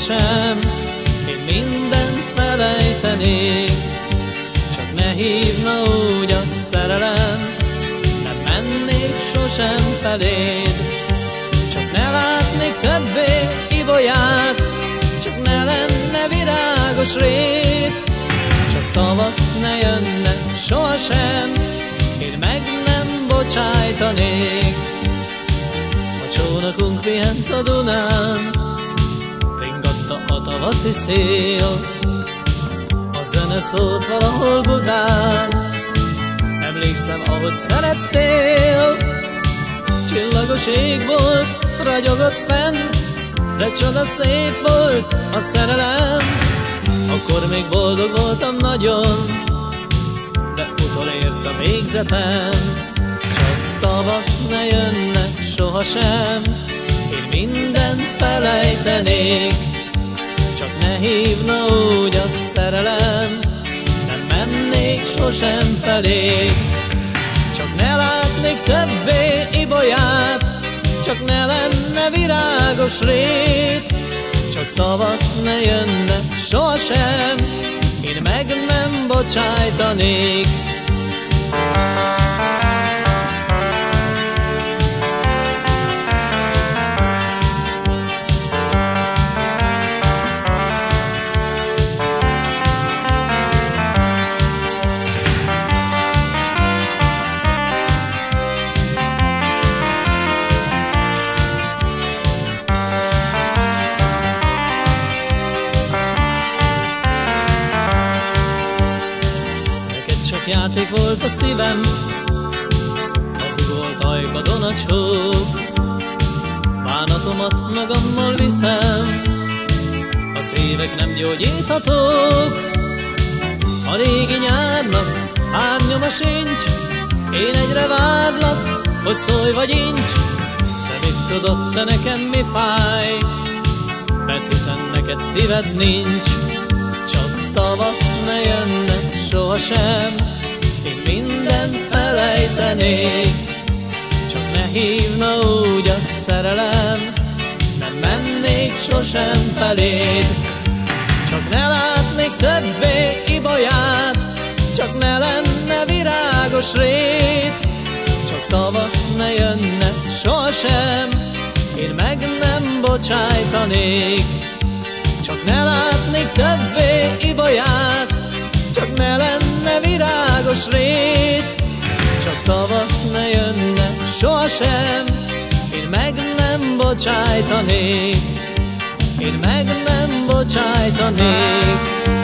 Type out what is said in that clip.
sohasem, én mindent felejtenék, csak ne hívna úgy a szerelem, nem mennék sosem feléd, csak ne látnék többé ibolyát, csak ne lenne virágos rét, csak tavasz ne jönne sohasem, én meg nem bocsájtanék. A csónakunk pihent a Dunán, a tavaszi szél, a zene szólt valahol Budán, Emlékszem, ahogy szerettél. Csillagos ég volt, ragyogott fent De csoda szép volt a szerelem. Akkor még boldog voltam nagyon De utolért a végzetem. Csak tavasz ne jönne sohasem Én mindent felejtenék hívna úgy a szerelem mennék sosem felé. Csak ne látnék többé ibolyát, csak ne lenne virágos rét, csak tavasz ne jönne sohasem, én meg nem bocsájtanék. Játék volt a szívem, az volt ajkadon a csók. Bánatomat magammal viszem, a szívek nem gyógyíthatók. A régi nyárnak árnyoma sincs, én egyre várlak, hogy szólj vagy incs. De mit tudod te nekem mi fáj, mert hiszen neked szíved nincs. Csak tavasz ne jönne sohasem, mindent felejtenék, csak ne hívna úgy a szerelem, nem mennék sosem feléd. Csak ne látnék többé ibolyát, csak ne lenne virágos rét, csak tavasz ne jönne sohasem, én meg nem bocsájtanék. Csak ne látnék többé ibolyát, csak ne lenne virágos rét, sohasem, én meg nem bocsájtanék, én meg nem bocsájtanék.